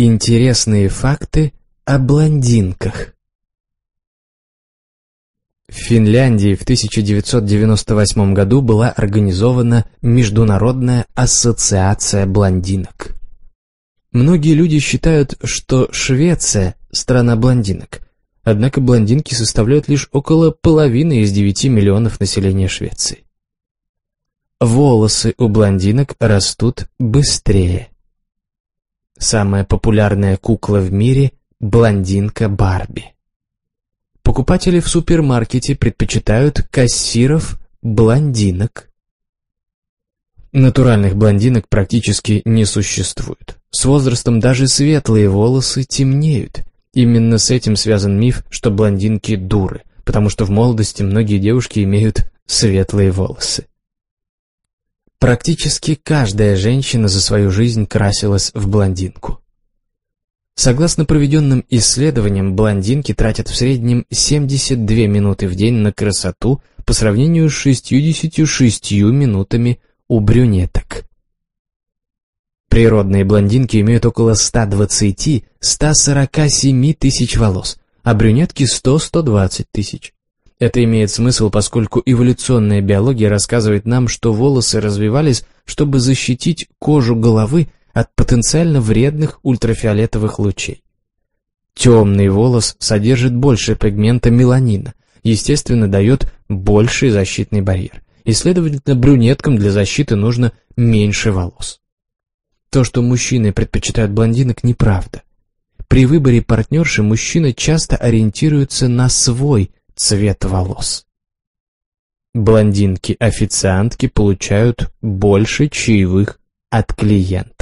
Интересные факты о блондинках. В Финляндии в 1998 году была организована Международная ассоциация блондинок. Многие люди считают, что Швеция – страна блондинок. Однако блондинки составляют лишь около половины из 9 миллионов населения Швеции. Волосы у блондинок растут быстрее. Самая популярная кукла в мире – блондинка Барби. Покупатели в супермаркете предпочитают кассиров блондинок. Натуральных блондинок практически не существует. С возрастом даже светлые волосы темнеют. Именно с этим связан миф, что блондинки дуры, потому что в молодости многие девушки имеют светлые волосы. Практически каждая женщина за свою жизнь красилась в блондинку. Согласно проведенным исследованиям, блондинки тратят в среднем 72 минуты в день на красоту по сравнению с 66 минутами у брюнеток. Природные блондинки имеют около 120-147 тысяч волос, а брюнетки 100-120 тысяч. Это имеет смысл, поскольку эволюционная биология рассказывает нам, что волосы развивались, чтобы защитить кожу головы от потенциально вредных ультрафиолетовых лучей. Темный волос содержит больше пигмента меланина, естественно, дает больший защитный барьер, и, следовательно, брюнеткам для защиты нужно меньше волос. То, что мужчины предпочитают блондинок, неправда. При выборе партнерши мужчина часто ориентируется на свой цвет волос. Блондинки-официантки получают больше чаевых от клиентов.